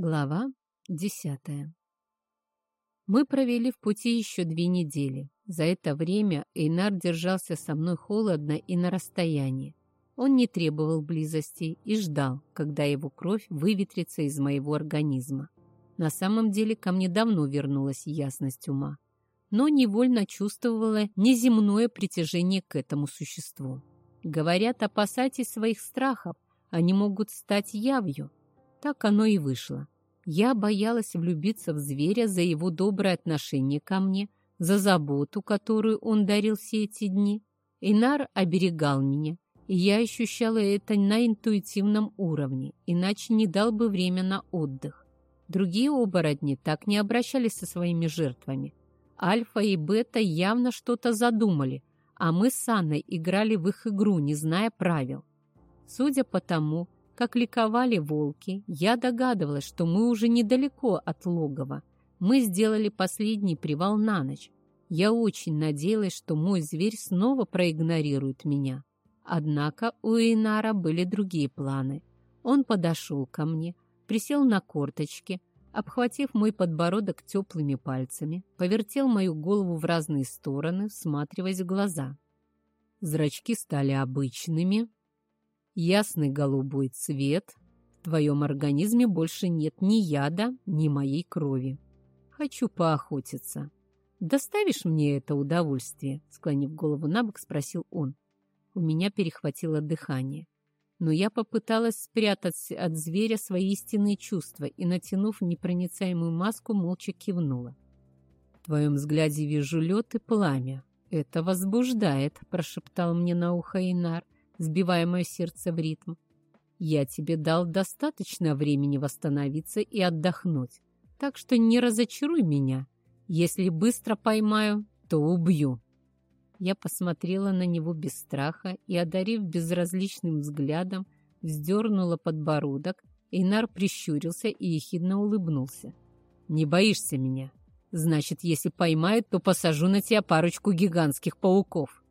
Глава десятая Мы провели в пути еще две недели. За это время Эйнар держался со мной холодно и на расстоянии. Он не требовал близости и ждал, когда его кровь выветрится из моего организма. На самом деле ко мне давно вернулась ясность ума, но невольно чувствовала неземное притяжение к этому существу. Говорят, опасайтесь своих страхов, они могут стать явью. Так оно и вышло. Я боялась влюбиться в зверя за его доброе отношение ко мне, за заботу, которую он дарил все эти дни. Инар оберегал меня, и я ощущала это на интуитивном уровне, иначе не дал бы время на отдых. Другие оборотни так не обращались со своими жертвами. Альфа и Бета явно что-то задумали, а мы с Анной играли в их игру, не зная правил. Судя по тому, как ликовали волки, я догадывалась, что мы уже недалеко от логова. Мы сделали последний привал на ночь. Я очень надеялась, что мой зверь снова проигнорирует меня. Однако у Инара были другие планы. Он подошел ко мне, присел на корточки, обхватив мой подбородок теплыми пальцами, повертел мою голову в разные стороны, всматриваясь в глаза. Зрачки стали обычными, ясный голубой цвет. В твоем организме больше нет ни яда, ни моей крови. Хочу поохотиться. Доставишь мне это удовольствие?» Склонив голову на бок, спросил он. У меня перехватило дыхание. Но я попыталась спрятать от зверя свои истинные чувства и, натянув непроницаемую маску, молча кивнула. «В твоем взгляде вижу лед и пламя. Это возбуждает», — прошептал мне на ухо Инар сбивая мое сердце в ритм. «Я тебе дал достаточно времени восстановиться и отдохнуть, так что не разочаруй меня. Если быстро поймаю, то убью». Я посмотрела на него без страха и, одарив безразличным взглядом, вздернула подбородок, Эйнар прищурился и ехидно улыбнулся. «Не боишься меня? Значит, если поймают, то посажу на тебя парочку гигантских пауков».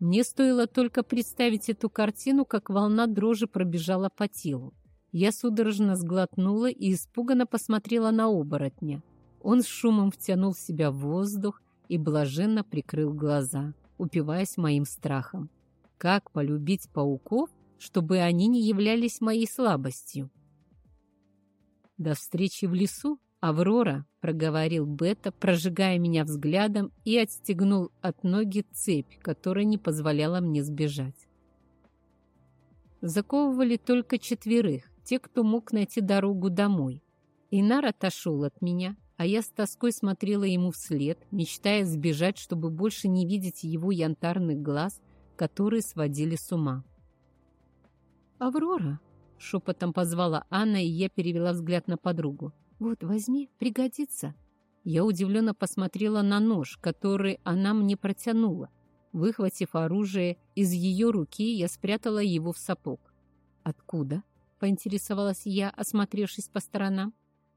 Мне стоило только представить эту картину, как волна дрожи пробежала по телу. Я судорожно сглотнула и испуганно посмотрела на оборотня. Он с шумом втянул в себя воздух и блаженно прикрыл глаза, упиваясь моим страхом. Как полюбить пауков, чтобы они не являлись моей слабостью? До встречи в лесу «Аврора», — проговорил Бета, прожигая меня взглядом, и отстегнул от ноги цепь, которая не позволяла мне сбежать. Заковывали только четверых, те, кто мог найти дорогу домой. Инар отошел от меня, а я с тоской смотрела ему вслед, мечтая сбежать, чтобы больше не видеть его янтарных глаз, которые сводили с ума. «Аврора!» — шепотом позвала Анна, и я перевела взгляд на подругу. «Вот, возьми, пригодится». Я удивленно посмотрела на нож, который она мне протянула. Выхватив оружие из ее руки, я спрятала его в сапог. «Откуда?» — поинтересовалась я, осмотревшись по сторонам.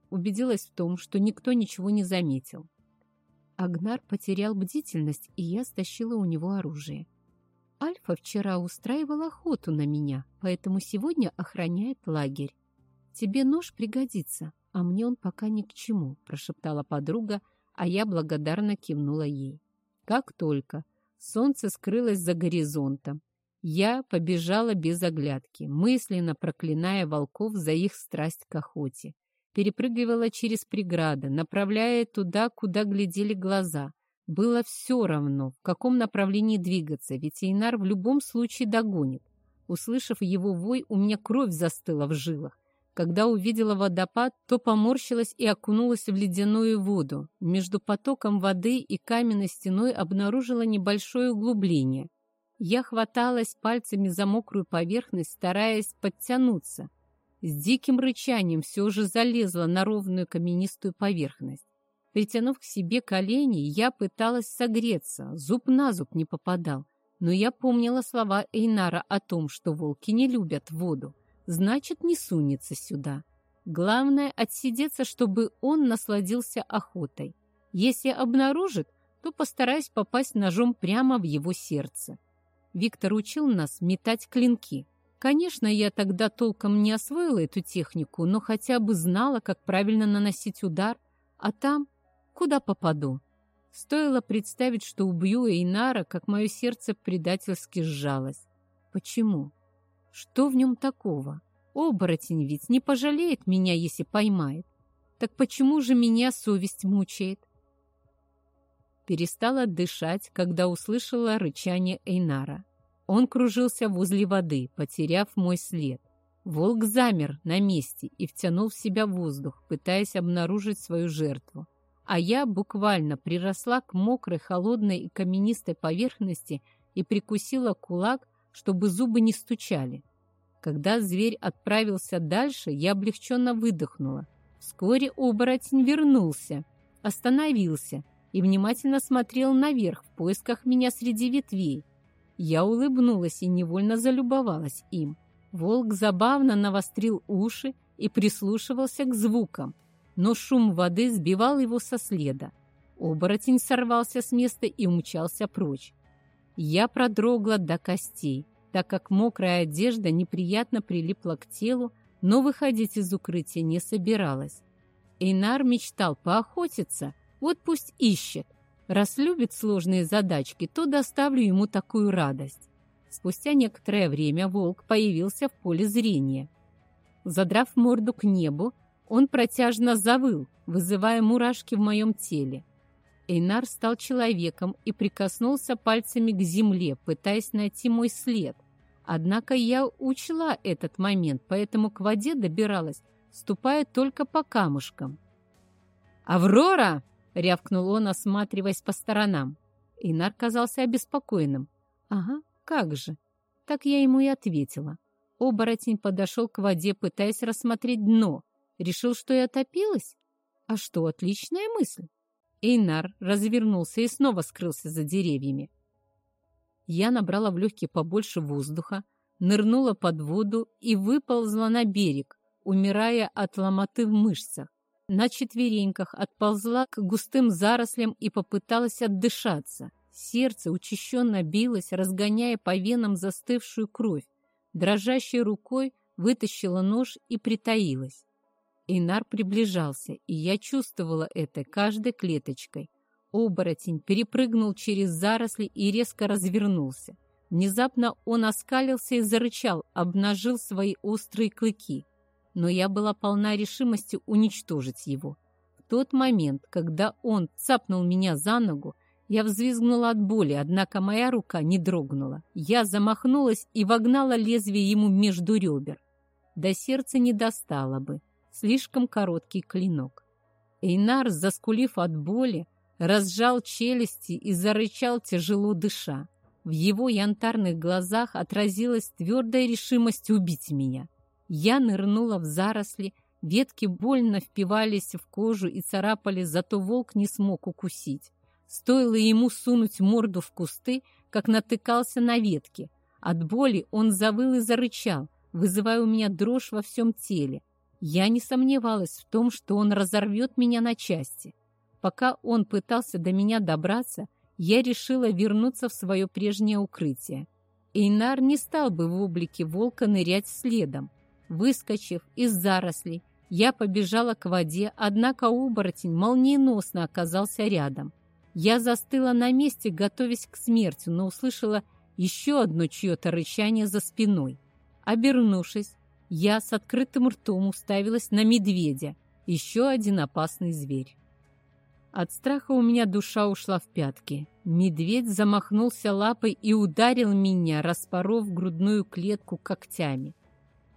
Убедилась в том, что никто ничего не заметил. Агнар потерял бдительность, и я стащила у него оружие. Альфа вчера устраивал охоту на меня, поэтому сегодня охраняет лагерь. Тебе нож пригодится а мне он пока ни к чему», — прошептала подруга, а я благодарно кивнула ей. Как только солнце скрылось за горизонтом, я побежала без оглядки, мысленно проклиная волков за их страсть к охоте. Перепрыгивала через преграды, направляя туда, куда глядели глаза. Было все равно, в каком направлении двигаться, ведь Эйнар в любом случае догонит. Услышав его вой, у меня кровь застыла в жилах. Когда увидела водопад, то поморщилась и окунулась в ледяную воду. Между потоком воды и каменной стеной обнаружила небольшое углубление. Я хваталась пальцами за мокрую поверхность, стараясь подтянуться. С диким рычанием все же залезла на ровную каменистую поверхность. Притянув к себе колени, я пыталась согреться, зуб на зуб не попадал. Но я помнила слова Эйнара о том, что волки не любят воду значит, не сунется сюда. Главное — отсидеться, чтобы он насладился охотой. Если обнаружит, то постараюсь попасть ножом прямо в его сердце. Виктор учил нас метать клинки. Конечно, я тогда толком не освоила эту технику, но хотя бы знала, как правильно наносить удар, а там куда попаду. Стоило представить, что убью Эйнара, как мое сердце предательски сжалось. Почему? Что в нем такого? Оборотень ведь не пожалеет меня, если поймает. Так почему же меня совесть мучает? Перестала дышать, когда услышала рычание Эйнара. Он кружился возле воды, потеряв мой след. Волк замер на месте и втянул в себя воздух, пытаясь обнаружить свою жертву. А я буквально приросла к мокрой, холодной и каменистой поверхности и прикусила кулак, чтобы зубы не стучали. Когда зверь отправился дальше, я облегченно выдохнула. Вскоре оборотень вернулся, остановился и внимательно смотрел наверх в поисках меня среди ветвей. Я улыбнулась и невольно залюбовалась им. Волк забавно навострил уши и прислушивался к звукам, но шум воды сбивал его со следа. Оборотень сорвался с места и умчался прочь. Я продрогла до костей, так как мокрая одежда неприятно прилипла к телу, но выходить из укрытия не собиралась. Эйнар мечтал поохотиться, вот пусть ищет. Раз любит сложные задачки, то доставлю ему такую радость. Спустя некоторое время волк появился в поле зрения. Задрав морду к небу, он протяжно завыл, вызывая мурашки в моем теле. Эйнар стал человеком и прикоснулся пальцами к земле, пытаясь найти мой след. Однако я учла этот момент, поэтому к воде добиралась, ступая только по камушкам. «Аврора!» — рявкнул он, осматриваясь по сторонам. Эйнар казался обеспокоенным. «Ага, как же!» Так я ему и ответила. Оборотень подошел к воде, пытаясь рассмотреть дно. Решил, что я топилась? А что, отличная мысль. Эйнар развернулся и снова скрылся за деревьями. Я набрала в легкие побольше воздуха, нырнула под воду и выползла на берег, умирая от ломоты в мышцах. На четвереньках отползла к густым зарослям и попыталась отдышаться. Сердце учащенно билось, разгоняя по венам застывшую кровь. Дрожащей рукой вытащила нож и притаилась. Инар приближался, и я чувствовала это каждой клеточкой. Оборотень перепрыгнул через заросли и резко развернулся. Внезапно он оскалился и зарычал, обнажил свои острые клыки. Но я была полна решимости уничтожить его. В тот момент, когда он цапнул меня за ногу, я взвизгнула от боли, однако моя рука не дрогнула. Я замахнулась и вогнала лезвие ему между ребер. До сердца не достало бы слишком короткий клинок. Эйнар, заскулив от боли, разжал челюсти и зарычал, тяжело дыша. В его янтарных глазах отразилась твердая решимость убить меня. Я нырнула в заросли, ветки больно впивались в кожу и царапали, зато волк не смог укусить. Стоило ему сунуть морду в кусты, как натыкался на ветки. От боли он завыл и зарычал, вызывая у меня дрожь во всем теле. Я не сомневалась в том, что он разорвет меня на части. Пока он пытался до меня добраться, я решила вернуться в свое прежнее укрытие. Эйнар не стал бы в облике волка нырять следом. Выскочив из зарослей, я побежала к воде, однако оборотень молниеносно оказался рядом. Я застыла на месте, готовясь к смерти, но услышала еще одно чье-то рычание за спиной. Обернувшись, я с открытым ртом уставилась на медведя, еще один опасный зверь. От страха у меня душа ушла в пятки. Медведь замахнулся лапой и ударил меня, распоров грудную клетку когтями.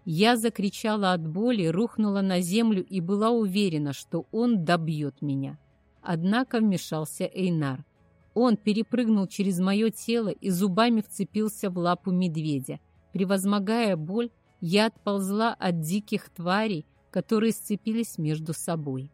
Я закричала от боли, рухнула на землю и была уверена, что он добьет меня. Однако вмешался Эйнар. Он перепрыгнул через мое тело и зубами вцепился в лапу медведя. Превозмогая боль, я отползла от диких тварей, которые сцепились между собой.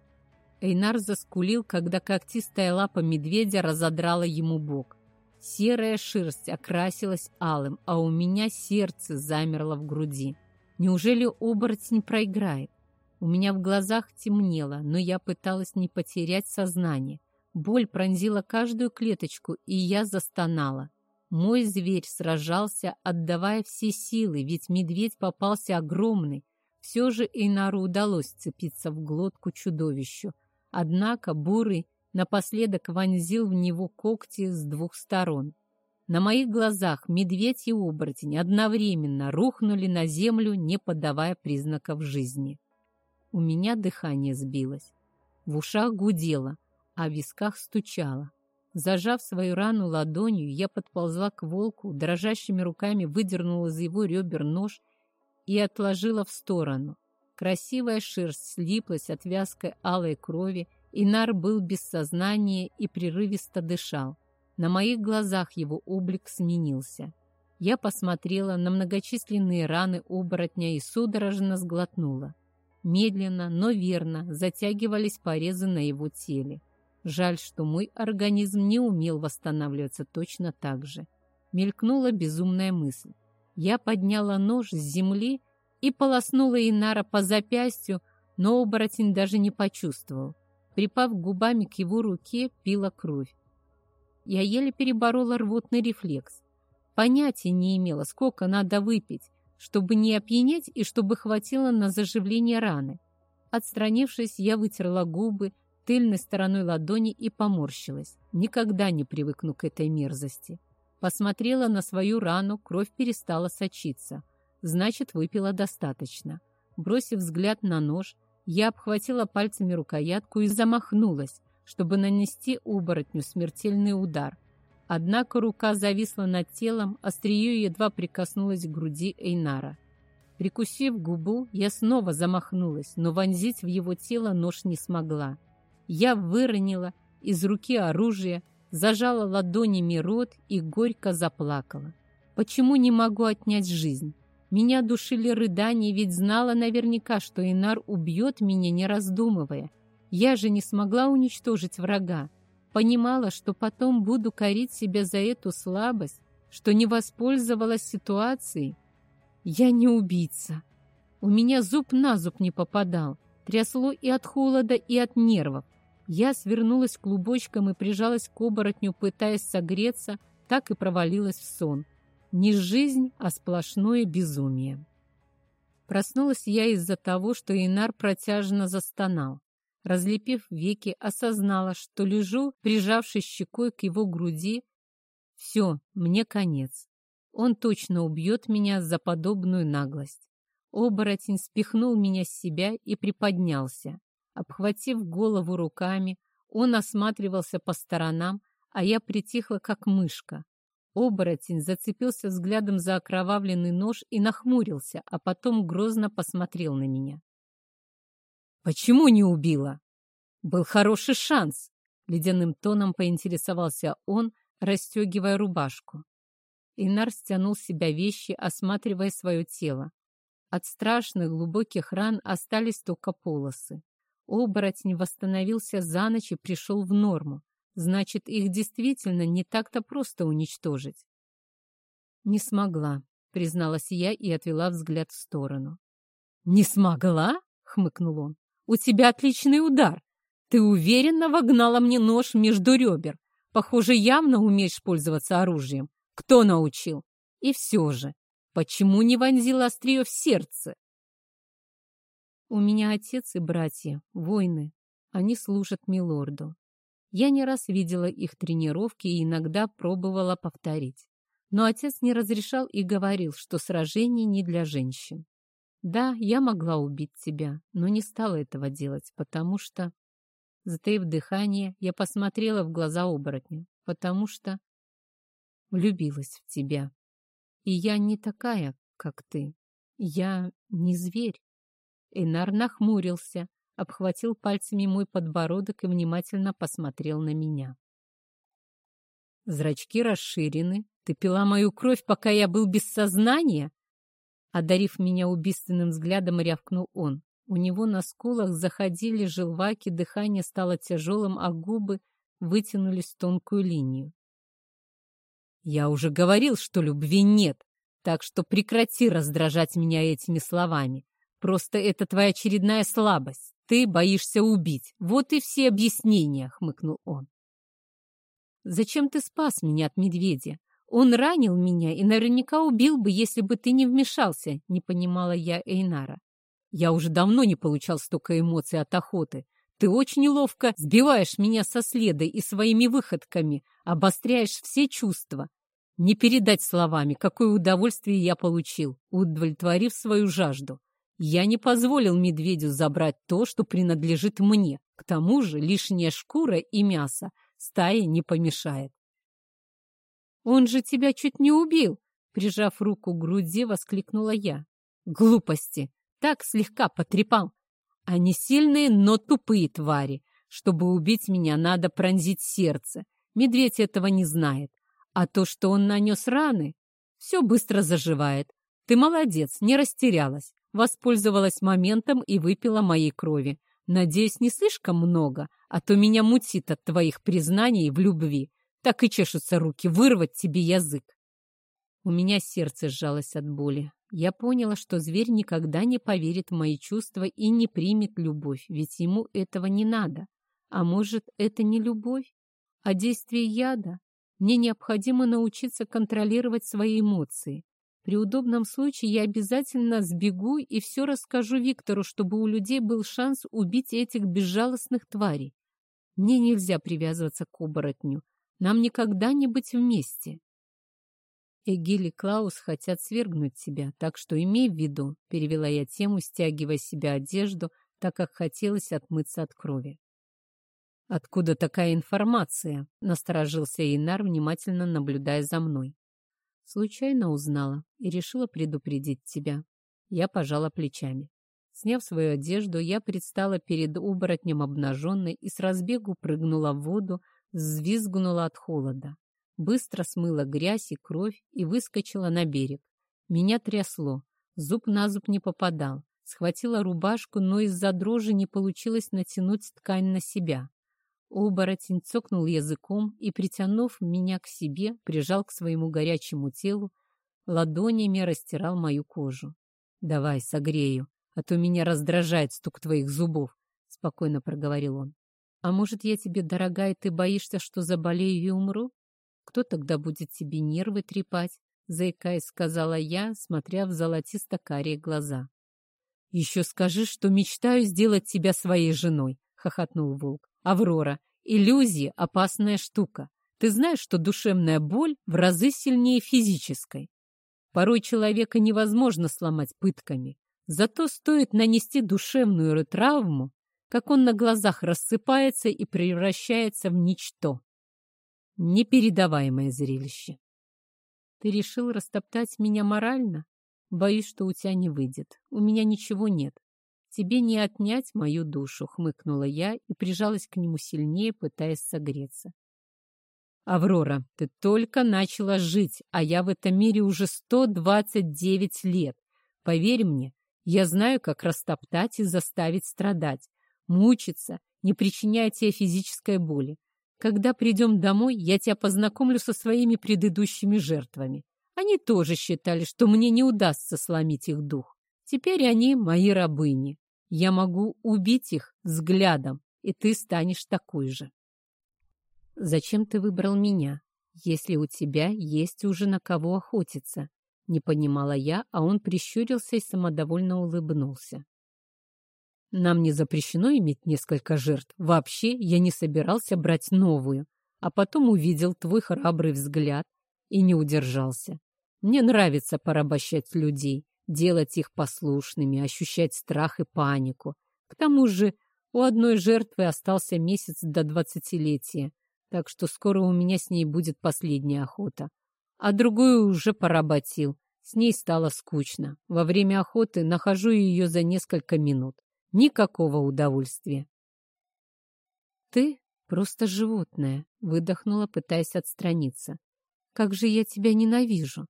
Эйнар заскулил, когда когтистая лапа медведя разодрала ему бок. Серая шерсть окрасилась алым, а у меня сердце замерло в груди. Неужели оборотень проиграет? У меня в глазах темнело, но я пыталась не потерять сознание. Боль пронзила каждую клеточку, и я застонала. Мой зверь сражался, отдавая все силы, ведь медведь попался огромный. Все же Эйнару удалось цепиться в глотку чудовищу. Однако Бурый напоследок вонзил в него когти с двух сторон. На моих глазах медведь и оборотень одновременно рухнули на землю, не подавая признаков жизни. У меня дыхание сбилось. В ушах гудело, а в висках стучало. Зажав свою рану ладонью, я подползла к волку, дрожащими руками выдернула из его ребер нож и отложила в сторону. Красивая шерсть слиплась от вязкой алой крови, и нар был без сознания и прерывисто дышал. На моих глазах его облик сменился. Я посмотрела на многочисленные раны оборотня и судорожно сглотнула. Медленно, но верно затягивались порезы на его теле. Жаль, что мой организм не умел восстанавливаться точно так же. Мелькнула безумная мысль. Я подняла нож с земли и полоснула Инара по запястью, но оборотень даже не почувствовал. Припав губами к его руке, пила кровь. Я еле переборола рвотный рефлекс. Понятия не имела, сколько надо выпить, чтобы не опьянеть и чтобы хватило на заживление раны. Отстранившись, я вытерла губы тыльной стороной ладони и поморщилась. Никогда не привыкну к этой мерзости. Посмотрела на свою рану, кровь перестала сочиться. Значит, выпила достаточно. Бросив взгляд на нож, я обхватила пальцами рукоятку и замахнулась, чтобы нанести оборотню смертельный удар. Однако рука зависла над телом, острие едва прикоснулось к груди Эйнара. Прикусив губу, я снова замахнулась, но вонзить в его тело нож не смогла. Я выронила из руки оружие, зажала ладонями рот и горько заплакала. Почему не могу отнять жизнь? Меня душили рыдания, ведь знала наверняка, что Инар убьет меня, не раздумывая. Я же не смогла уничтожить врага. Понимала, что потом буду корить себя за эту слабость, что не воспользовалась ситуацией. Я не убийца. У меня зуб на зуб не попадал. Трясло и от холода, и от нервов. Я свернулась клубочком и прижалась к оборотню, пытаясь согреться, так и провалилась в сон. Не жизнь, а сплошное безумие. Проснулась я из-за того, что Инар протяжно застонал. Разлепив веки, осознала, что лежу, прижавшись щекой к его груди. Все, мне конец. Он точно убьет меня за подобную наглость. Оборотень спихнул меня с себя и приподнялся. Обхватив голову руками, он осматривался по сторонам, а я притихла, как мышка. Оборотень зацепился взглядом за окровавленный нож и нахмурился, а потом грозно посмотрел на меня. «Почему не убила?» «Был хороший шанс», — ледяным тоном поинтересовался он, расстегивая рубашку. Инар стянул с себя вещи, осматривая свое тело. От страшных глубоких ран остались только полосы. Оборотень восстановился за ночь и пришел в норму. Значит, их действительно не так-то просто уничтожить. «Не смогла», — призналась я и отвела взгляд в сторону. «Не смогла?» — хмыкнул он. У тебя отличный удар. Ты уверенно вогнала мне нож между ребер. Похоже, явно умеешь пользоваться оружием. Кто научил? И все же, почему не вонзила острие в сердце? У меня отец и братья, воины. Они служат милорду. Я не раз видела их тренировки и иногда пробовала повторить. Но отец не разрешал и говорил, что сражение не для женщин. Да, я могла убить тебя, но не стала этого делать, потому что... Затаив дыхание, я посмотрела в глаза оборотню, потому что влюбилась в тебя. И я не такая, как ты. Я не зверь. Энар нахмурился, обхватил пальцами мой подбородок и внимательно посмотрел на меня. Зрачки расширены. Ты пила мою кровь, пока я был без сознания? Одарив меня убийственным взглядом, рявкнул он. У него на скулах заходили желваки, дыхание стало тяжелым, а губы вытянулись в тонкую линию. «Я уже говорил, что любви нет, так что прекрати раздражать меня этими словами. Просто это твоя очередная слабость. Ты боишься убить. Вот и все объяснения», — хмыкнул он. «Зачем ты спас меня от медведя? Он ранил меня и наверняка убил бы, если бы ты не вмешался, не понимала я Эйнара. Я уже давно не получал столько эмоций от охоты. Ты очень ловко сбиваешь меня со следа и своими выходками обостряешь все чувства. Не передать словами, какое удовольствие я получил, удовлетворив свою жажду. Я не позволил медведю забрать то, что принадлежит мне. К тому же лишняя шкура и мясо стае не помешает. «Он же тебя чуть не убил!» Прижав руку к груди, воскликнула я. «Глупости! Так слегка потрепал! Они сильные, но тупые твари. Чтобы убить меня, надо пронзить сердце. Медведь этого не знает. А то, что он нанес раны, все быстро заживает. Ты молодец, не растерялась. Воспользовалась моментом и выпила моей крови. Надеюсь, не слишком много, а то меня мутит от твоих признаний в любви. Так и чешутся руки вырвать тебе язык. У меня сердце сжалось от боли. Я поняла, что зверь никогда не поверит в мои чувства и не примет любовь, ведь ему этого не надо. А может, это не любовь, а действие яда? Мне необходимо научиться контролировать свои эмоции. При удобном случае я обязательно сбегу и все расскажу Виктору, чтобы у людей был шанс убить этих безжалостных тварей. Мне нельзя привязываться к оборотню. Нам никогда не быть вместе. Эгиль и Клаус хотят свергнуть тебя, так что имей в виду, перевела я тему, стягивая себе одежду, так как хотелось отмыться от крови. «Откуда такая информация?» — насторожился Инар, внимательно наблюдая за мной. Случайно узнала и решила предупредить тебя. Я пожала плечами. Сняв свою одежду, я предстала перед оборотнем обнаженной и с разбегу прыгнула в воду, взвизгнула от холода. Быстро смыла грязь и кровь и выскочила на берег. Меня трясло, зуб на зуб не попадал. Схватила рубашку, но из-за дрожи не получилось натянуть ткань на себя. Оборотень цокнул языком и, притянув меня к себе, прижал к своему горячему телу, ладонями растирал мою кожу. «Давай, согрею, а то меня раздражает стук твоих зубов», — спокойно проговорил он. «А может, я тебе дорога, и ты боишься, что заболею и умру? Кто тогда будет тебе нервы трепать?» — заикаясь, сказала я, смотря в золотисто-карие глаза. «Еще скажи, что мечтаю сделать тебя своей женой», — хохотнул волк. Аврора, иллюзия — опасная штука. Ты знаешь, что душевная боль в разы сильнее физической. Порой человека невозможно сломать пытками. Зато стоит нанести душевную травму, как он на глазах рассыпается и превращается в ничто. Непередаваемое зрелище. Ты решил растоптать меня морально? Боюсь, что у тебя не выйдет. У меня ничего нет. «Тебе не отнять мою душу», — хмыкнула я и прижалась к нему сильнее, пытаясь согреться. «Аврора, ты только начала жить, а я в этом мире уже 129 лет. Поверь мне, я знаю, как растоптать и заставить страдать, мучиться, не причиняя тебе физической боли. Когда придем домой, я тебя познакомлю со своими предыдущими жертвами. Они тоже считали, что мне не удастся сломить их дух. Теперь они мои рабыни. Я могу убить их взглядом, и ты станешь такой же. Зачем ты выбрал меня, если у тебя есть уже на кого охотиться? Не понимала я, а он прищурился и самодовольно улыбнулся. Нам не запрещено иметь несколько жертв. Вообще, я не собирался брать новую, а потом увидел твой храбрый взгляд и не удержался. Мне нравится порабощать людей, делать их послушными, ощущать страх и панику. К тому же у одной жертвы остался месяц до двадцатилетия, так что скоро у меня с ней будет последняя охота. А другую уже поработил. С ней стало скучно. Во время охоты нахожу ее за несколько минут. Никакого удовольствия. «Ты просто животное», — выдохнула, пытаясь отстраниться. «Как же я тебя ненавижу!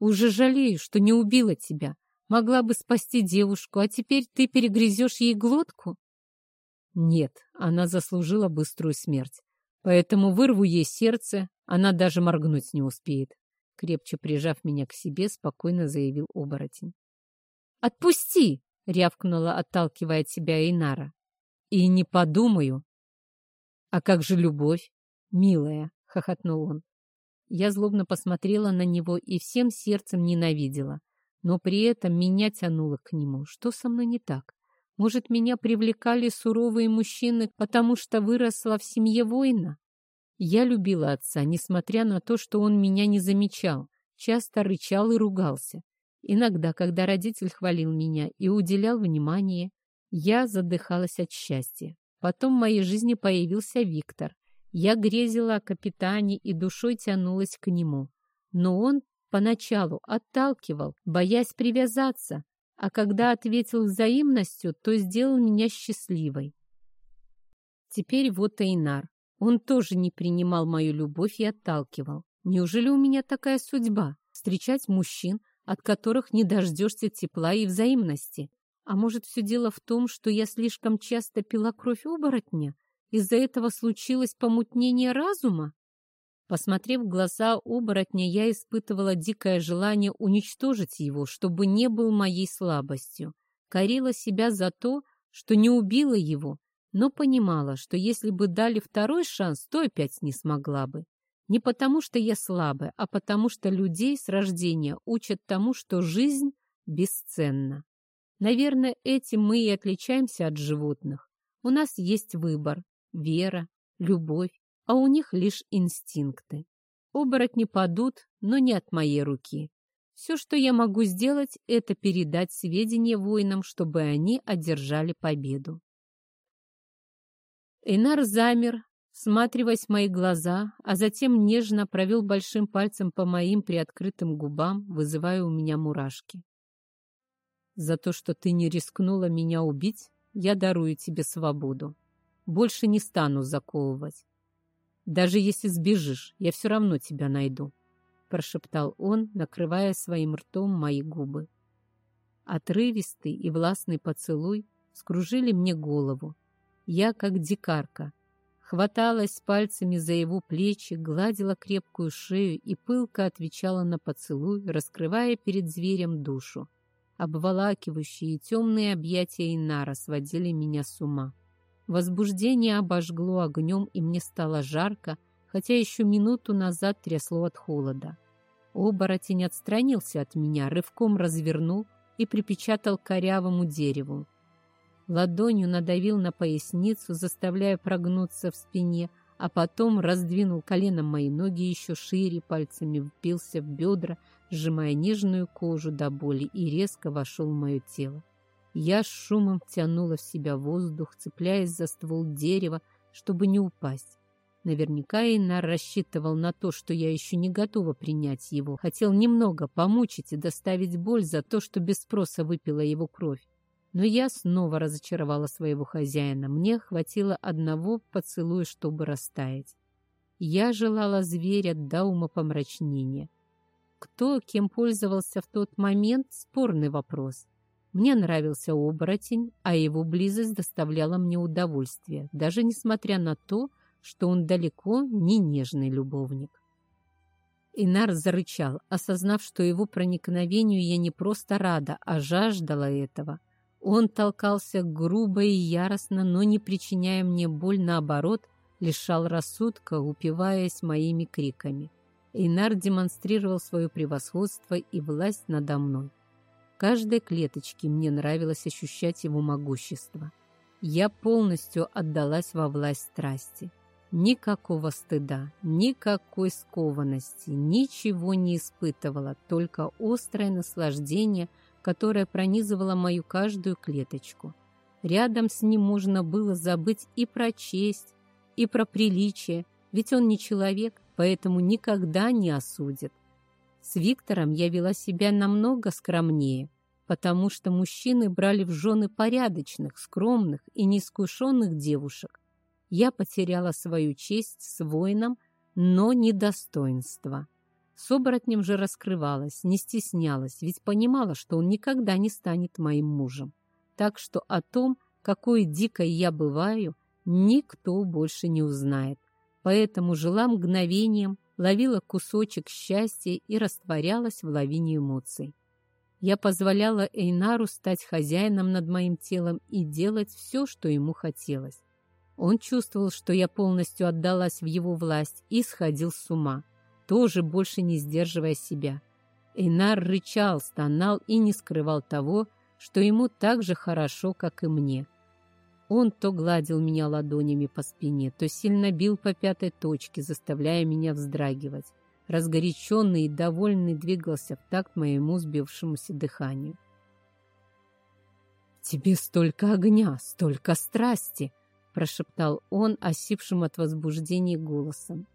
Уже жалею, что не убила тебя, Могла бы спасти девушку, а теперь ты перегрызешь ей глотку? Нет, она заслужила быструю смерть. Поэтому вырву ей сердце, она даже моргнуть не успеет. Крепче прижав меня к себе, спокойно заявил оборотень. «Отпусти!» — рявкнула, отталкивая от себя Эйнара. «И не подумаю». «А как же любовь, милая?» — хохотнул он. Я злобно посмотрела на него и всем сердцем ненавидела. Но при этом меня тянуло к нему. Что со мной не так? Может, меня привлекали суровые мужчины, потому что выросла в семье воина? Я любила отца, несмотря на то, что он меня не замечал, часто рычал и ругался. Иногда, когда родитель хвалил меня и уделял внимание, я задыхалась от счастья. Потом в моей жизни появился Виктор. Я грезила о капитане и душой тянулась к нему. Но он поначалу отталкивал, боясь привязаться, а когда ответил взаимностью, то сделал меня счастливой. Теперь вот Эйнар. Он тоже не принимал мою любовь и отталкивал. Неужели у меня такая судьба? Встречать мужчин, от которых не дождешься тепла и взаимности? А может, все дело в том, что я слишком часто пила кровь оборотня? Из-за этого случилось помутнение разума? Посмотрев в глаза оборотня, я испытывала дикое желание уничтожить его, чтобы не был моей слабостью. Корила себя за то, что не убила его, но понимала, что если бы дали второй шанс, то опять не смогла бы. Не потому, что я слабая, а потому, что людей с рождения учат тому, что жизнь бесценна. Наверное, этим мы и отличаемся от животных. У нас есть выбор, вера, любовь, а у них лишь инстинкты. Оборотни падут, но не от моей руки. Все, что я могу сделать, это передать сведения воинам, чтобы они одержали победу. Эйнар замер, всматриваясь в мои глаза, а затем нежно провел большим пальцем по моим приоткрытым губам, вызывая у меня мурашки. За то, что ты не рискнула меня убить, я дарую тебе свободу. Больше не стану заковывать. Даже если сбежишь, я все равно тебя найду», — прошептал он, накрывая своим ртом мои губы. Отрывистый и властный поцелуй скружили мне голову. Я, как дикарка, хваталась пальцами за его плечи, гладила крепкую шею и пылко отвечала на поцелуй, раскрывая перед зверем душу. Обволакивающие темные объятия Инара сводили меня с ума. Возбуждение обожгло огнем, и мне стало жарко, хотя еще минуту назад трясло от холода. Оборотень отстранился от меня, рывком развернул и припечатал корявому дереву. Ладонью надавил на поясницу, заставляя прогнуться в спине, а потом раздвинул коленом мои ноги еще шире, пальцами впился в бедра, сжимая нежную кожу до боли, и резко вошел в мое тело. Я с шумом втянула в себя воздух, цепляясь за ствол дерева, чтобы не упасть. Наверняка Эйнар рассчитывал на то, что я еще не готова принять его. Хотел немного помучить и доставить боль за то, что без спроса выпила его кровь. Но я снова разочаровала своего хозяина. Мне хватило одного поцелуя, чтобы растаять. Я желала зверя до умопомрачнения. Кто кем пользовался в тот момент – спорный вопрос. Мне нравился оборотень, а его близость доставляла мне удовольствие, даже несмотря на то, что он далеко не нежный любовник. Инар зарычал, осознав, что его проникновению я не просто рада, а жаждала этого. Он толкался грубо и яростно, но не причиняя мне боль, наоборот, лишал рассудка, упиваясь моими криками. Эйнар демонстрировал свое превосходство и власть надо мной. Каждой клеточке мне нравилось ощущать его могущество. Я полностью отдалась во власть страсти. Никакого стыда, никакой скованности, ничего не испытывала, только острое наслаждение, которое пронизывало мою каждую клеточку. Рядом с ним можно было забыть и про честь, и про приличие, ведь он не человек, поэтому никогда не осудит. С Виктором я вела себя намного скромнее, потому что мужчины брали в жены порядочных, скромных и неискушенных девушек. Я потеряла свою честь с воином, но не достоинство. С оборотнем же раскрывалась, не стеснялась, ведь понимала, что он никогда не станет моим мужем. Так что о том, какой дикой я бываю, никто больше не узнает поэтому жила мгновением, ловила кусочек счастья и растворялась в лавине эмоций. Я позволяла Эйнару стать хозяином над моим телом и делать все, что ему хотелось. Он чувствовал, что я полностью отдалась в его власть и сходил с ума. тоже больше не сдерживая себя. Эйнар рычал, стонал и не скрывал того, что ему так же хорошо, как и мне. Он то гладил меня ладонями по спине, то сильно бил по пятой точке, заставляя меня вздрагивать. Разгоряченный и довольный двигался в такт моему сбившемуся дыханию. «Тебе столько огня, столько страсти!» прошептал он, осипшим от возбуждения голосом.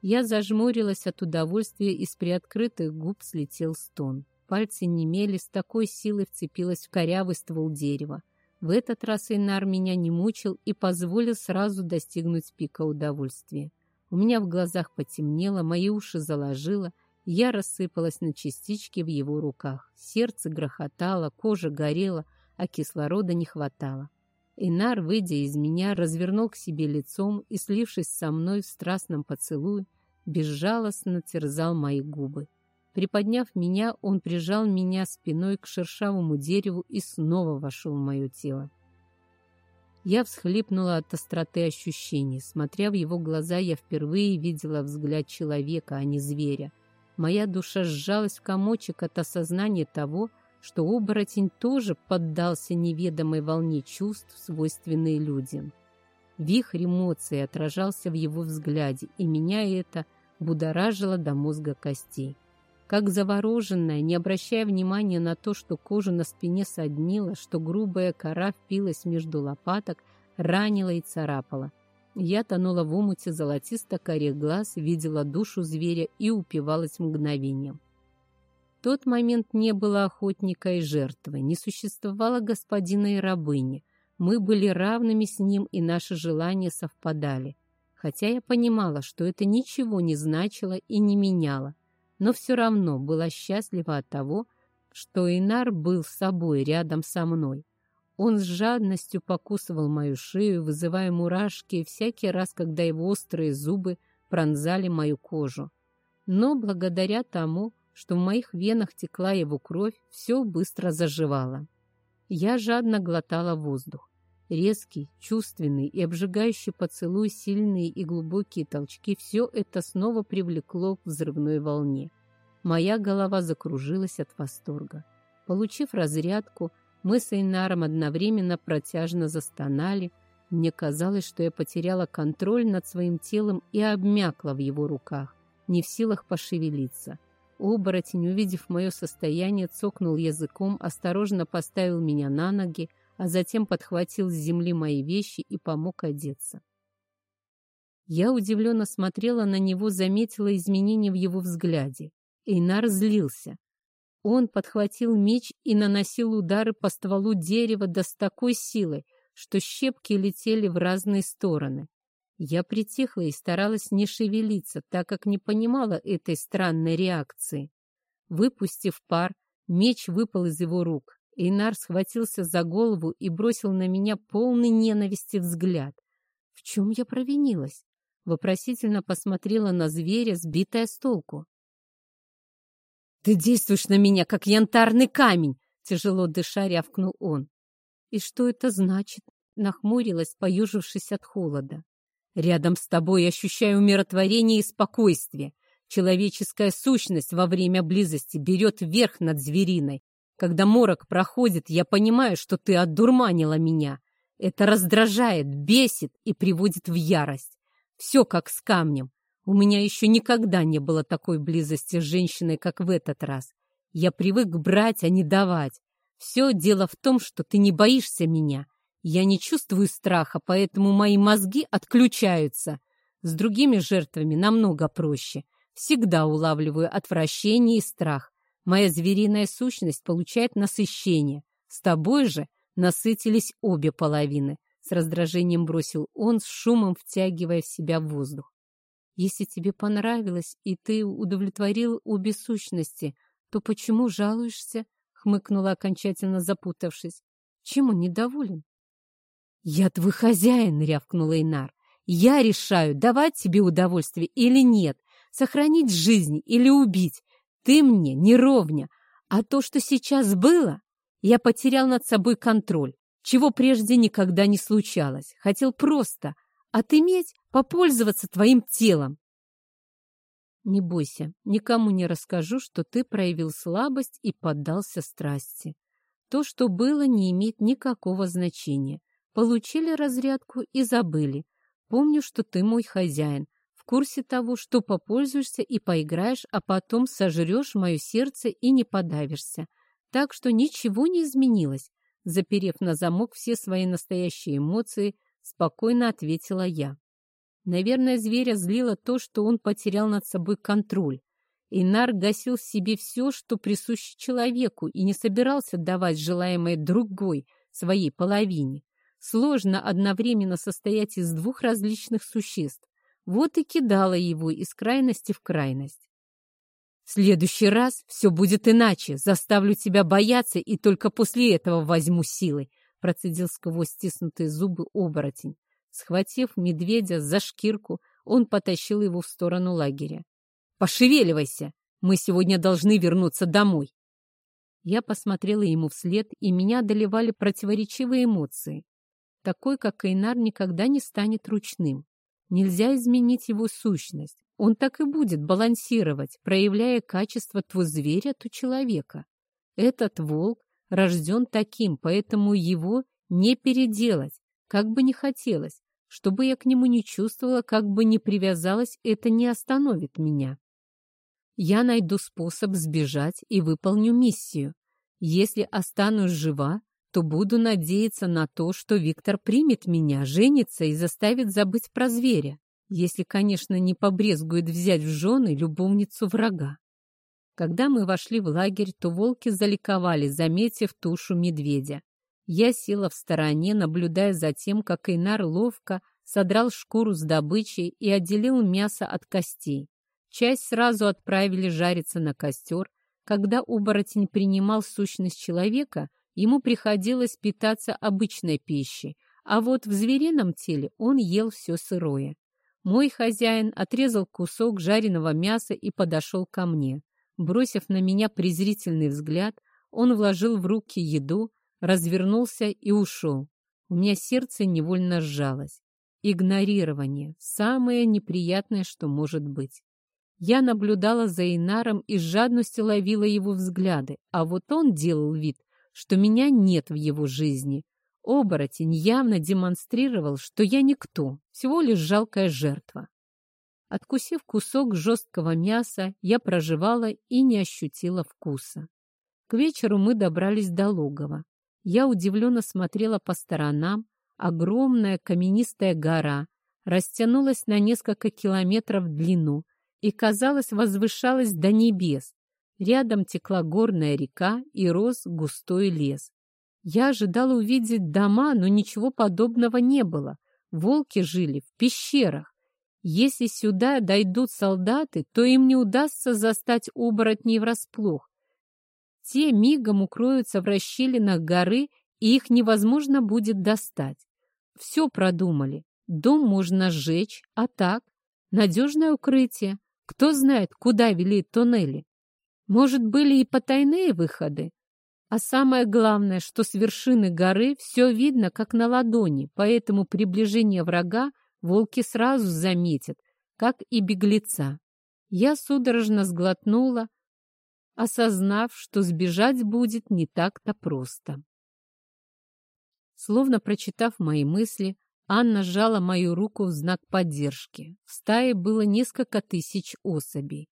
Я зажмурилась от удовольствия, и с приоткрытых губ слетел стон. Пальцы немели, с такой силой вцепилась в корявый ствол дерева. В этот раз Инар меня не мучил и позволил сразу достигнуть пика удовольствия. У меня в глазах потемнело, мои уши заложило, я рассыпалась на частички в его руках. Сердце грохотало, кожа горела, а кислорода не хватало. Инар, выйдя из меня, развернул к себе лицом и, слившись со мной в страстном поцелуе, безжалостно терзал мои губы. Приподняв меня, он прижал меня спиной к шершавому дереву и снова вошел в мое тело. Я всхлипнула от остроты ощущений. Смотря в его глаза, я впервые видела взгляд человека, а не зверя. Моя душа сжалась в комочек от осознания того, что оборотень тоже поддался неведомой волне чувств, свойственной людям. Вихрь эмоций отражался в его взгляде, и меня это будоражило до мозга костей. Как завороженная, не обращая внимания на то, что кожа на спине соднила, что грубая кора впилась между лопаток, ранила и царапала. Я тонула в омуте золотисто-корих глаз, видела душу зверя и упивалась мгновением тот момент не было охотника и жертвы, не существовало господина и рабыни. Мы были равными с ним, и наши желания совпадали. Хотя я понимала, что это ничего не значило и не меняло, но все равно была счастлива от того, что Инар был с собой рядом со мной. Он с жадностью покусывал мою шею, вызывая мурашки всякий раз, когда его острые зубы пронзали мою кожу. Но благодаря тому, что в моих венах текла его кровь, все быстро заживало. Я жадно глотала воздух. Резкий, чувственный и обжигающий поцелуй, сильные и глубокие толчки – все это снова привлекло к взрывной волне. Моя голова закружилась от восторга. Получив разрядку, мы с Эйнаром одновременно протяжно застонали. Мне казалось, что я потеряла контроль над своим телом и обмякла в его руках, не в силах пошевелиться. Оборотень, увидев мое состояние, цокнул языком, осторожно поставил меня на ноги, а затем подхватил с земли мои вещи и помог одеться. Я удивленно смотрела на него, заметила изменения в его взгляде. Эйнар злился. Он подхватил меч и наносил удары по стволу дерева да с такой силой, что щепки летели в разные стороны. Я притихла и старалась не шевелиться, так как не понимала этой странной реакции. Выпустив пар, меч выпал из его рук. Эйнар схватился за голову и бросил на меня полный ненависти взгляд. В чем я провинилась? Вопросительно посмотрела на зверя, сбитая с толку. «Ты действуешь на меня, как янтарный камень!» Тяжело дыша, рявкнул он. «И что это значит?» Нахмурилась, поюжившись от холода. Рядом с тобой ощущаю умиротворение и спокойствие. Человеческая сущность во время близости берет верх над звериной. Когда морок проходит, я понимаю, что ты отдурманила меня. Это раздражает, бесит и приводит в ярость. Все как с камнем. У меня еще никогда не было такой близости с женщиной, как в этот раз. Я привык брать, а не давать. Все дело в том, что ты не боишься меня. Я не чувствую страха, поэтому мои мозги отключаются. С другими жертвами намного проще. Всегда улавливаю отвращение и страх. Моя звериная сущность получает насыщение. С тобой же насытились обе половины. С раздражением бросил он, с шумом втягивая в себя воздух. Если тебе понравилось, и ты удовлетворил обе сущности, то почему жалуешься? Хмыкнула окончательно запутавшись. Чему недоволен? «Я твой хозяин!» — рявкнул Эйнар. «Я решаю, давать тебе удовольствие или нет, сохранить жизнь или убить. Ты мне не ровня. А то, что сейчас было, я потерял над собой контроль, чего прежде никогда не случалось. Хотел просто отыметь, попользоваться твоим телом. Не бойся, никому не расскажу, что ты проявил слабость и поддался страсти. То, что было, не имеет никакого значения. Получили разрядку и забыли. Помню, что ты мой хозяин, курсе того, что попользуешься и поиграешь, а потом сожрешь мое сердце и не подавишься. Так что ничего не изменилось. Заперев на замок все свои настоящие эмоции, спокойно ответила я. Наверное, зверя злило то, что он потерял над собой контроль. Инар гасил в себе все, что присуще человеку, и не собирался давать желаемое другой, своей половине. Сложно одновременно состоять из двух различных существ. Вот и кидала его из крайности в крайность. «В следующий раз все будет иначе. Заставлю тебя бояться, и только после этого возьму силой», процедил сквозь стиснутые зубы оборотень. Схватив медведя за шкирку, он потащил его в сторону лагеря. «Пошевеливайся! Мы сегодня должны вернуться домой!» Я посмотрела ему вслед, и меня одолевали противоречивые эмоции. Такой, как Эйнар, никогда не станет ручным. Нельзя изменить его сущность. Он так и будет балансировать, проявляя качество то зверя, то человека. Этот волк рожден таким, поэтому его не переделать, как бы не хотелось. Чтобы я к нему не чувствовала, как бы не привязалась, это не остановит меня. Я найду способ сбежать и выполню миссию. Если останусь жива, то буду надеяться на то, что Виктор примет меня, женится и заставит забыть про зверя, если, конечно, не побрезгует взять в жены любовницу врага. Когда мы вошли в лагерь, то волки заликовали, заметив тушу медведя. Я села в стороне, наблюдая за тем, как Эйнар ловко содрал шкуру с добычей и отделил мясо от костей. Часть сразу отправили жариться на костер. Когда оборотень принимал сущность человека, ему приходилось питаться обычной пищей, а вот в зверином теле он ел все сырое. Мой хозяин отрезал кусок жареного мяса и подошел ко мне. Бросив на меня презрительный взгляд, он вложил в руки еду, развернулся и ушел. У меня сердце невольно сжалось. Игнорирование – самое неприятное, что может быть. Я наблюдала за Инаром и с жадностью ловила его взгляды, а вот он делал вид, что меня нет в его жизни. Оборотень явно демонстрировал, что я никто, всего лишь жалкая жертва. Откусив кусок жесткого мяса, я проживала и не ощутила вкуса. К вечеру мы добрались до логова. Я удивленно смотрела по сторонам. Огромная каменистая гора растянулась на несколько километров в длину и, казалось, возвышалась до небес. Рядом текла горная река и рос густой лес. Я ожидала увидеть дома, но ничего подобного не было. Волки жили в пещерах. Если сюда дойдут солдаты, то им не удастся застать оборотней врасплох. Те мигом укроются в расщелинах горы, и их невозможно будет достать. Все продумали. Дом можно сжечь, а так, надежное укрытие. Кто знает, куда вели тоннели. Может, были и потайные выходы? А самое главное, что с вершины горы все видно, как на ладони, поэтому приближение врага волки сразу заметят, как и беглеца. Я судорожно сглотнула, осознав, что сбежать будет не так-то просто. Словно прочитав мои мысли, Анна сжала мою руку в знак поддержки. В стае было несколько тысяч особей.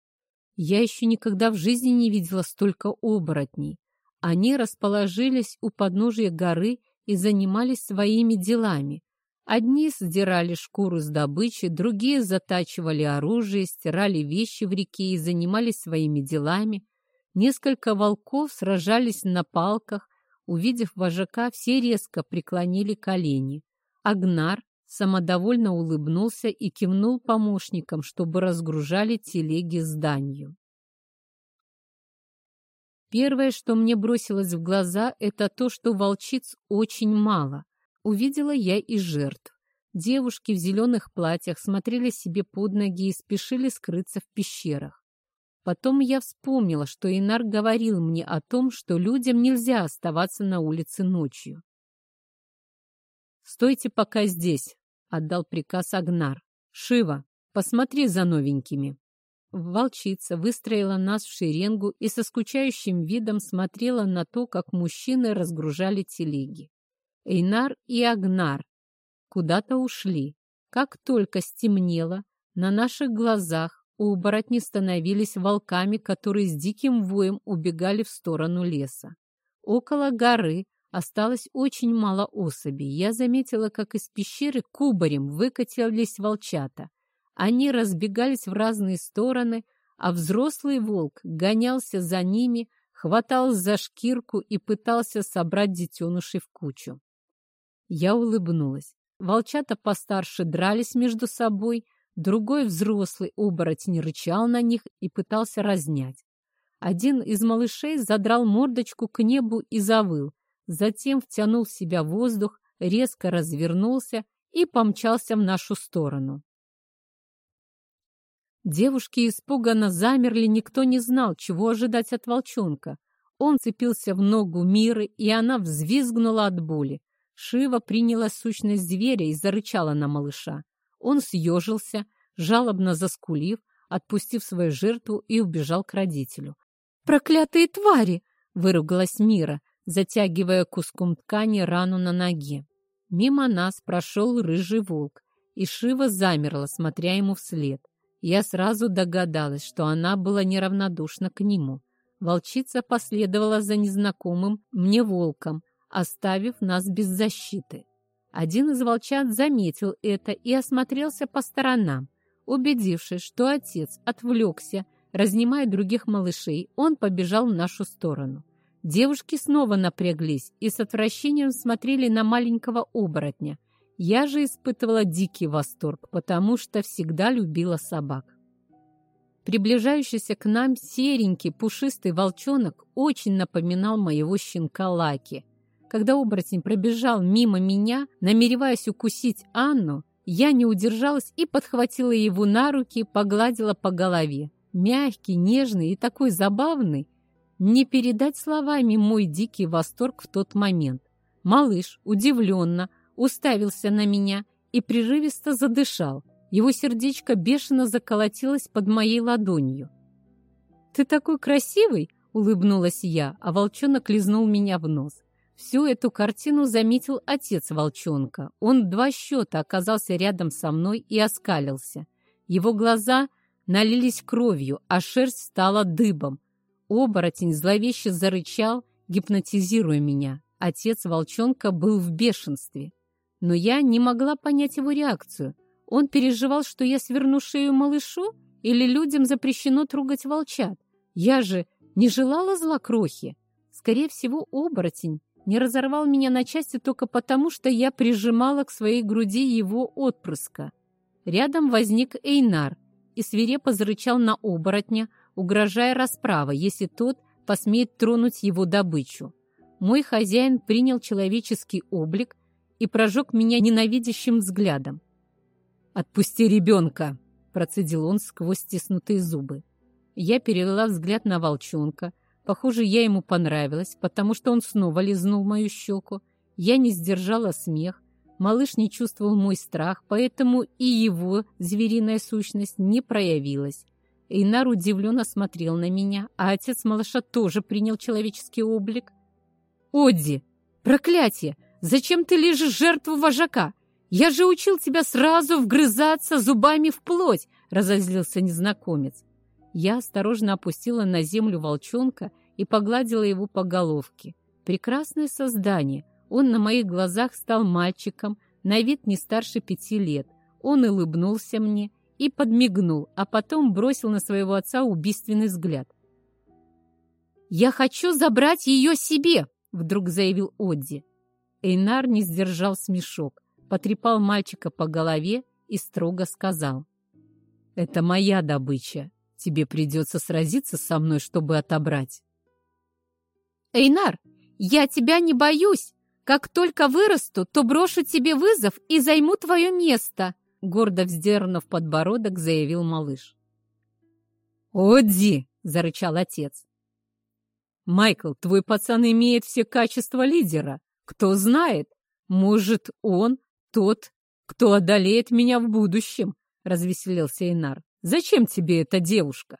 Я еще никогда в жизни не видела столько оборотней. Они расположились у подножия горы и занимались своими делами. Одни сдирали шкуру с добычи, другие затачивали оружие, стирали вещи в реке и занимались своими делами. Несколько волков сражались на палках. Увидев вожака, все резко преклонили колени. Агнар самодовольно улыбнулся и кивнул помощникам, чтобы разгружали телеги с данью. Первое, что мне бросилось в глаза, это то, что волчиц очень мало. Увидела я и жертв. Девушки в зеленых платьях смотрели себе под ноги и спешили скрыться в пещерах. Потом я вспомнила, что Инар говорил мне о том, что людям нельзя оставаться на улице ночью. «Стойте пока здесь», — отдал приказ Агнар. «Шива, посмотри за новенькими». Волчица выстроила нас в шеренгу и со скучающим видом смотрела на то, как мужчины разгружали телеги. Эйнар и Агнар куда-то ушли. Как только стемнело, на наших глазах оборотни становились волками, которые с диким воем убегали в сторону леса. Около горы осталось очень мало особей. Я заметила, как из пещеры кубарем выкатились волчата. Они разбегались в разные стороны, а взрослый волк гонялся за ними, хватал за шкирку и пытался собрать детенышей в кучу. Я улыбнулась. Волчата постарше дрались между собой, другой взрослый оборотень рычал на них и пытался разнять. Один из малышей задрал мордочку к небу и завыл, затем втянул в себя воздух, резко развернулся и помчался в нашу сторону. Девушки испуганно замерли, никто не знал, чего ожидать от волчонка. Он цепился в ногу Миры, и она взвизгнула от боли. Шива приняла сущность зверя и зарычала на малыша. Он съежился, жалобно заскулив, отпустив свою жертву и убежал к родителю. «Проклятые твари!» — выругалась Мира, затягивая куском ткани рану на ноге. Мимо нас прошел рыжий волк, и Шива замерла, смотря ему вслед. Я сразу догадалась, что она была неравнодушна к нему. Волчица последовала за незнакомым мне волком, оставив нас без защиты. Один из волчат заметил это и осмотрелся по сторонам. Убедившись, что отец отвлекся, разнимая других малышей, он побежал в нашу сторону. Девушки снова напряглись и с отвращением смотрели на маленького оборотня, я же испытывала дикий восторг, потому что всегда любила собак. Приближающийся к нам серенький пушистый волчонок очень напоминал моего щенка Лаки. Когда оборотень пробежал мимо меня, намереваясь укусить Анну, я не удержалась и подхватила его на руки, погладила по голове. Мягкий, нежный и такой забавный. Не передать словами мой дикий восторг в тот момент. Малыш удивленно, уставился на меня и прерывисто задышал. Его сердечко бешено заколотилось под моей ладонью. «Ты такой красивый!» — улыбнулась я, а волчонок лизнул меня в нос. Всю эту картину заметил отец волчонка. Он два счета оказался рядом со мной и оскалился. Его глаза налились кровью, а шерсть стала дыбом. Оборотень зловеще зарычал, гипнотизируя меня. Отец волчонка был в бешенстве. Но я не могла понять его реакцию. Он переживал, что я сверну шею малышу или людям запрещено трогать волчат. Я же не желала зла крохи. Скорее всего, оборотень не разорвал меня на части только потому, что я прижимала к своей груди его отпрыска. Рядом возник Эйнар и свирепо зарычал на оборотня, угрожая расправой, если тот посмеет тронуть его добычу. Мой хозяин принял человеческий облик и прожег меня ненавидящим взглядом. «Отпусти ребенка!» — процедил он сквозь стиснутые зубы. Я перевела взгляд на волчонка. Похоже, я ему понравилась, потому что он снова лизнул мою щеку. Я не сдержала смех. Малыш не чувствовал мой страх, поэтому и его звериная сущность не проявилась. Эйнар удивленно смотрел на меня, а отец малыша тоже принял человеческий облик. «Одди! Проклятие! Зачем ты лежишь жертву вожака? Я же учил тебя сразу вгрызаться зубами в плоть!» — разозлился незнакомец. Я осторожно опустила на землю волчонка и погладила его по головке. Прекрасное создание. Он на моих глазах стал мальчиком, на вид не старше пяти лет. Он улыбнулся мне и подмигнул, а потом бросил на своего отца убийственный взгляд. «Я хочу забрать ее себе!» — вдруг заявил Одди. Эйнар не сдержал смешок, потрепал мальчика по голове и строго сказал. «Это моя добыча. Тебе придется сразиться со мной, чтобы отобрать». «Эйнар, я тебя не боюсь. Как только вырасту, то брошу тебе вызов и займу твое место», гордо вздернув подбородок, заявил малыш. «Одди!» — зарычал отец. «Майкл, твой пацан имеет все качества лидера. Кто знает, может, он тот, кто одолеет меня в будущем, развеселился Инар. Зачем тебе эта девушка?»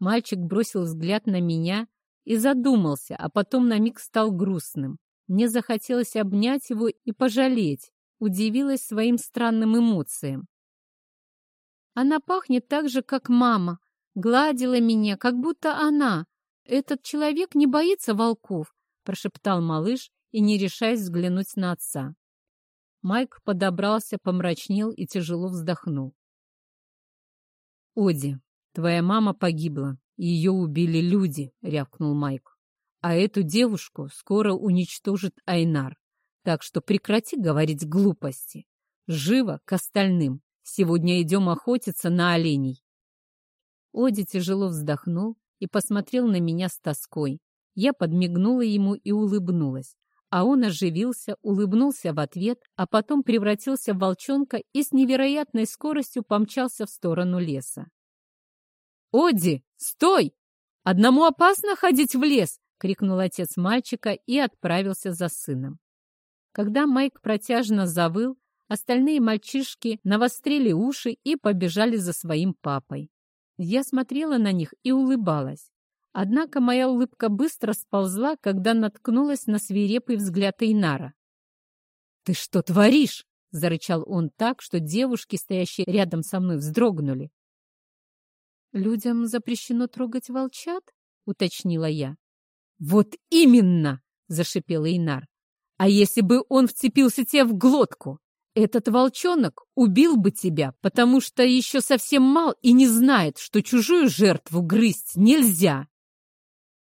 Мальчик бросил взгляд на меня и задумался, а потом на миг стал грустным. Мне захотелось обнять его и пожалеть, удивилась своим странным эмоциям. Она пахнет так же, как мама, гладила меня, как будто она. Этот человек не боится волков, прошептал малыш и не решаясь взглянуть на отца. Майк подобрался, помрачнел и тяжело вздохнул. «Оди, твоя мама погибла, ее убили люди», — рявкнул Майк. «А эту девушку скоро уничтожит Айнар, так что прекрати говорить глупости. Живо к остальным. Сегодня идем охотиться на оленей». Оди тяжело вздохнул и посмотрел на меня с тоской. Я подмигнула ему и улыбнулась а он оживился, улыбнулся в ответ, а потом превратился в волчонка и с невероятной скоростью помчался в сторону леса. «Одди, стой! Одному опасно ходить в лес!» — крикнул отец мальчика и отправился за сыном. Когда Майк протяжно завыл, остальные мальчишки навострили уши и побежали за своим папой. Я смотрела на них и улыбалась. Однако моя улыбка быстро сползла, когда наткнулась на свирепый взгляд Эйнара. «Ты что творишь?» — зарычал он так, что девушки, стоящие рядом со мной, вздрогнули. «Людям запрещено трогать волчат?» — уточнила я. «Вот именно!» — зашипел Эйнар. «А если бы он вцепился тебе в глотку? Этот волчонок убил бы тебя, потому что еще совсем мал и не знает, что чужую жертву грызть нельзя!»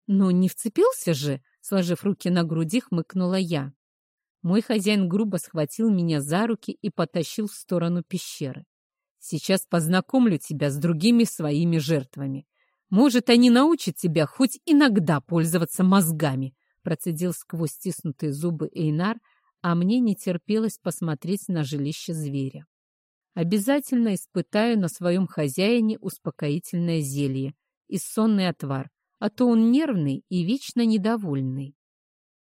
«Ну, не вцепился же!» — сложив руки на груди, хмыкнула я. Мой хозяин грубо схватил меня за руки и потащил в сторону пещеры. «Сейчас познакомлю тебя с другими своими жертвами. Может, они научат тебя хоть иногда пользоваться мозгами», процедил сквозь стиснутые зубы Эйнар, а мне не терпелось посмотреть на жилище зверя. Обязательно испытаю на своем хозяине успокоительное зелье и сонный отвар, а то он нервный и вечно недовольный.